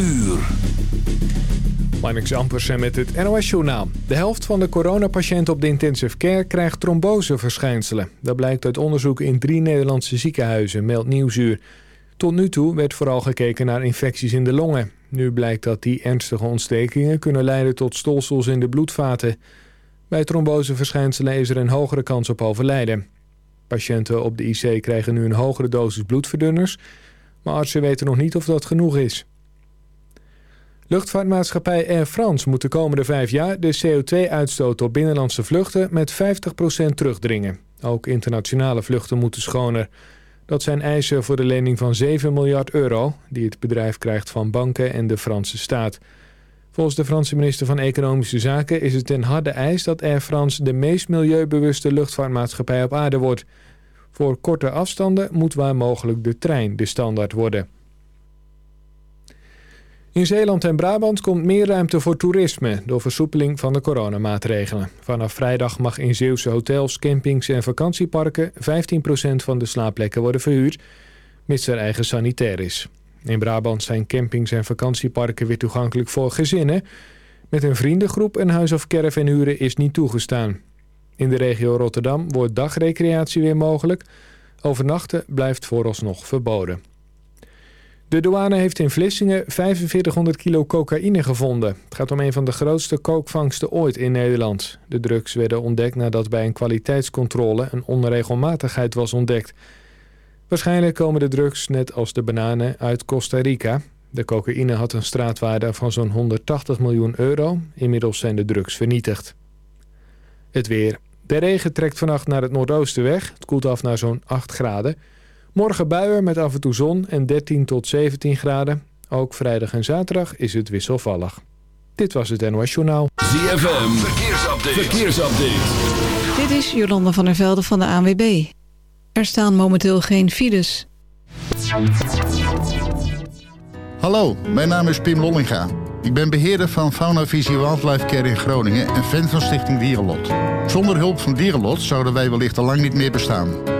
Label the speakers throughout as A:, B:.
A: uur.
B: Marnix Ampersen met het NOS-journaal. De helft van de coronapatiënten op de intensive care krijgt tromboseverschijnselen. Dat blijkt uit onderzoek in drie Nederlandse ziekenhuizen, meldt Nieuwsuur. Tot nu toe werd vooral gekeken naar infecties in de longen. Nu blijkt dat die ernstige ontstekingen kunnen leiden tot stolsels in de bloedvaten. Bij tromboseverschijnselen is er een hogere kans op overlijden. Patiënten op de IC krijgen nu een hogere dosis bloedverdunners... maar artsen weten nog niet of dat genoeg is. Luchtvaartmaatschappij Air France moet de komende vijf jaar... de CO2-uitstoot op binnenlandse vluchten met 50% terugdringen. Ook internationale vluchten moeten schoner. Dat zijn eisen voor de lening van 7 miljard euro... die het bedrijf krijgt van banken en de Franse staat... Volgens de Franse minister van Economische Zaken is het een harde eis dat Air France de meest milieubewuste luchtvaartmaatschappij op aarde wordt. Voor korte afstanden moet waar mogelijk de trein de standaard worden. In Zeeland en Brabant komt meer ruimte voor toerisme door versoepeling van de coronamaatregelen. Vanaf vrijdag mag in Zeeuwse hotels, campings en vakantieparken 15% van de slaapplekken worden verhuurd, mits er eigen sanitair is. In Brabant zijn campings en vakantieparken weer toegankelijk voor gezinnen. Met een vriendengroep een huis of caravan huren is niet toegestaan. In de regio Rotterdam wordt dagrecreatie weer mogelijk. Overnachten blijft vooralsnog verboden. De douane heeft in Vlissingen 4500 kilo cocaïne gevonden. Het gaat om een van de grootste kookvangsten ooit in Nederland. De drugs werden ontdekt nadat bij een kwaliteitscontrole een onregelmatigheid was ontdekt. Waarschijnlijk komen de drugs, net als de bananen, uit Costa Rica. De cocaïne had een straatwaarde van zo'n 180 miljoen euro. Inmiddels zijn de drugs vernietigd. Het weer. De regen trekt vannacht naar het noordoosten weg. Het koelt af naar zo'n 8 graden. Morgen buien met af en toe zon en 13 tot 17 graden. Ook vrijdag en zaterdag is het wisselvallig. Dit was het NOS Journaal.
A: ZFM, verkeersupdate. verkeersupdate.
C: Dit is Jolanda van der Velde van de ANWB. Er staan momenteel geen files.
D: Hallo, mijn naam is Pim Lollinga. Ik ben beheerder van Fauna Visie Wildlife Care in Groningen en fan van Stichting Dierenlot. Zonder hulp van Dierenlot zouden wij wellicht al lang niet meer bestaan.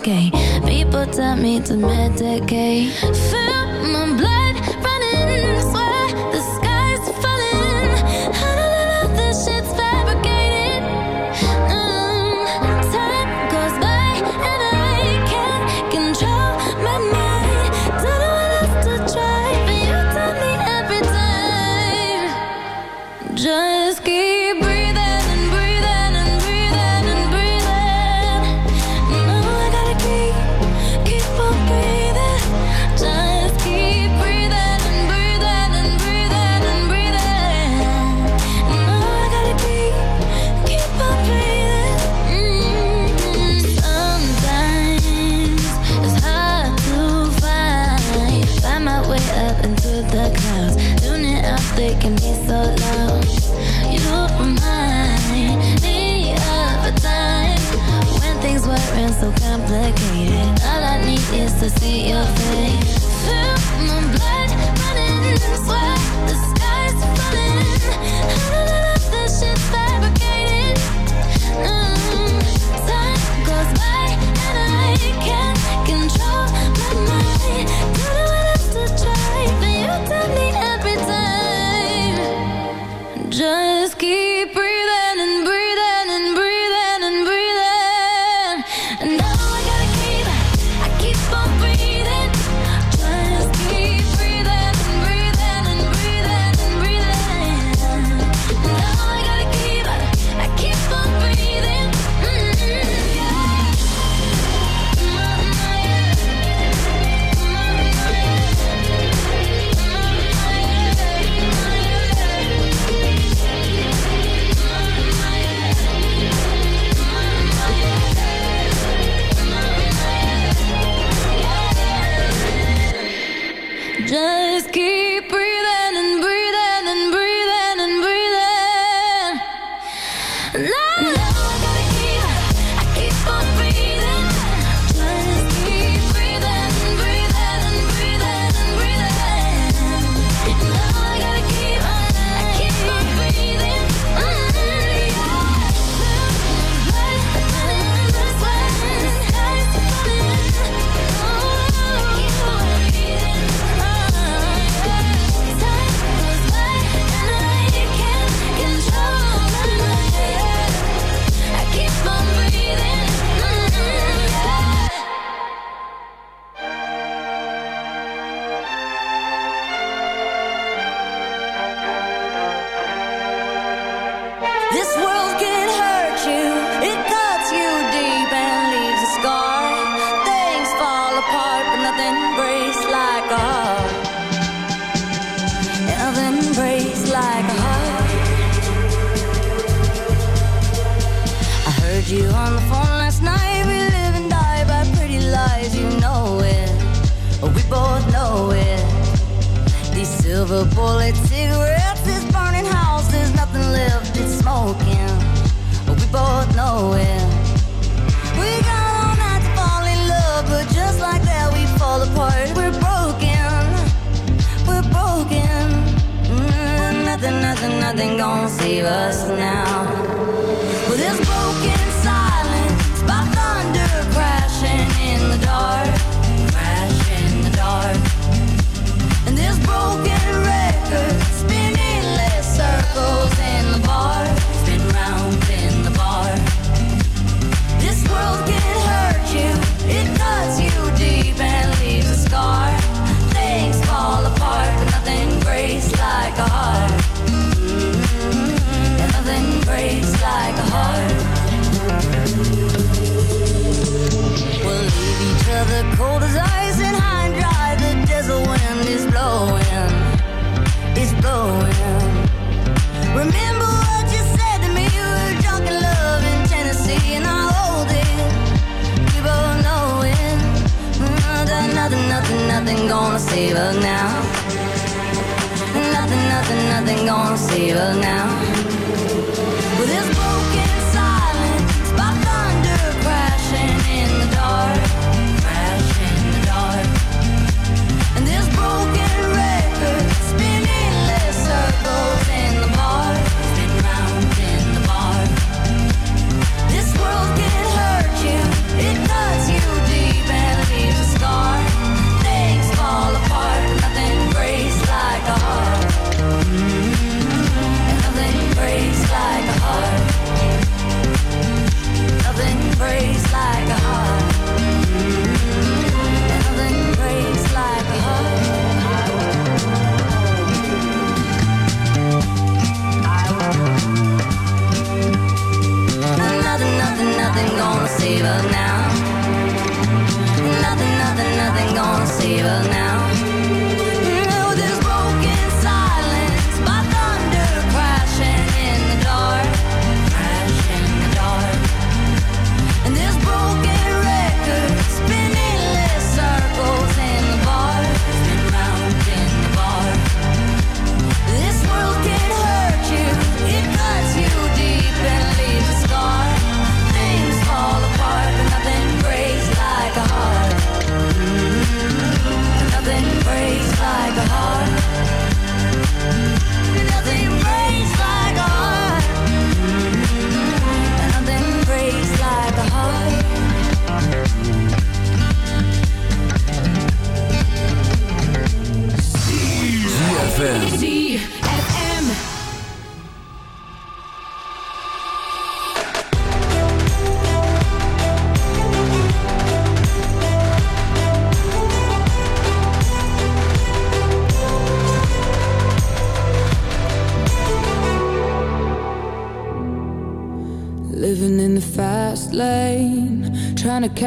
E: medicate. People tell me to
F: meditate.
G: Fill my blood.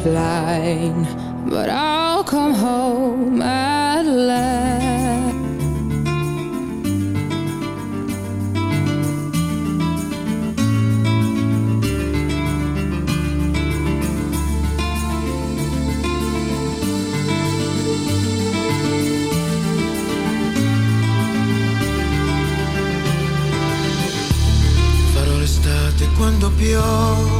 G: finish line, but I'll come home at last.
H: Farò l'estate quando piove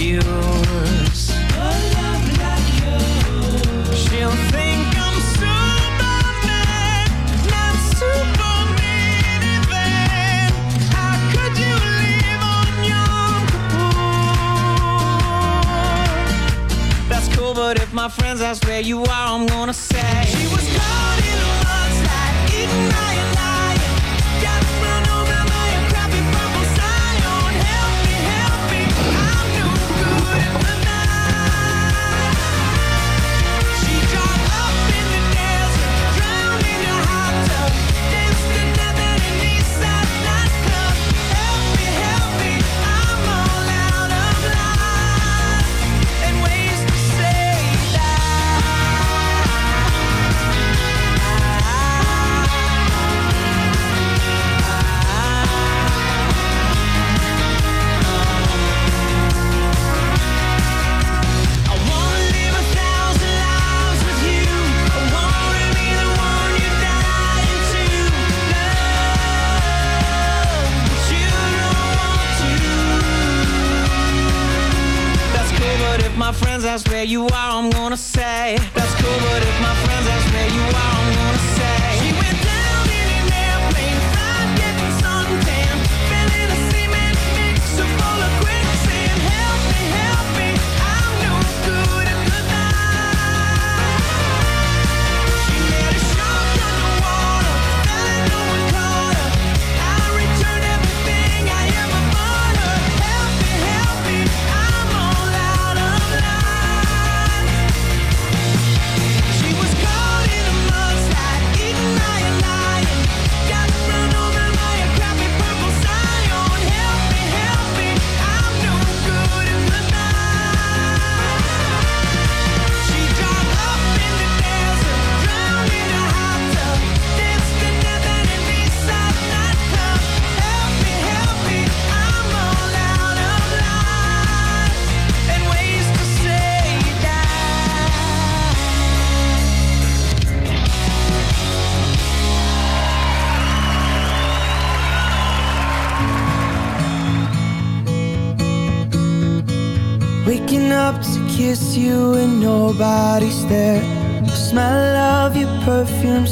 I: yours. Like She'll think I'm Superman, not Superman. How could you on That's cool, but if my friends ask where you are, I'm gonna.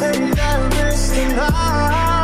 H: But I take that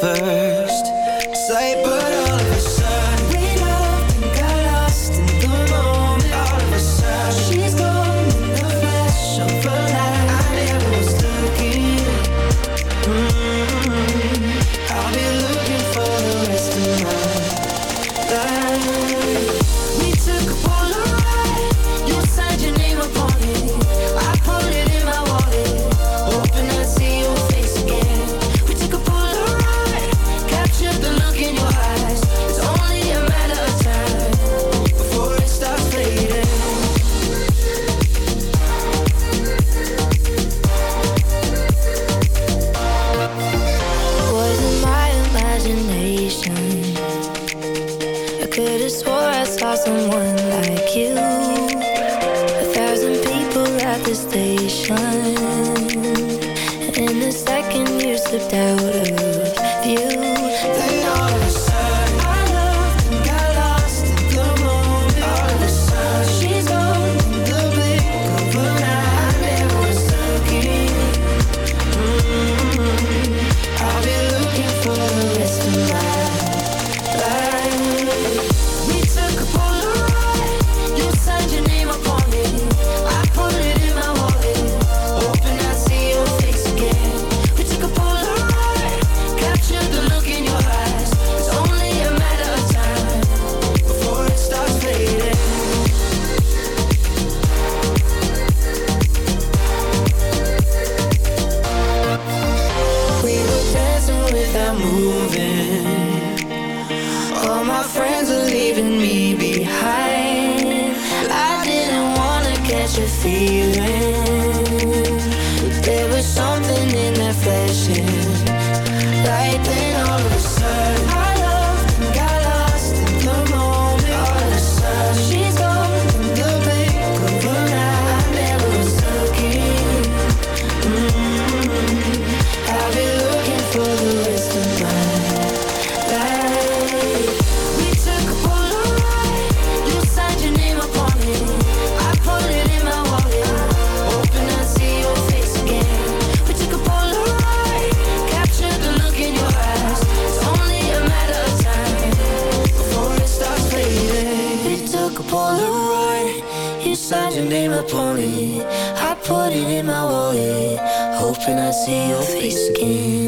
E: first sight. Catch a feeling, I
J: see your face again.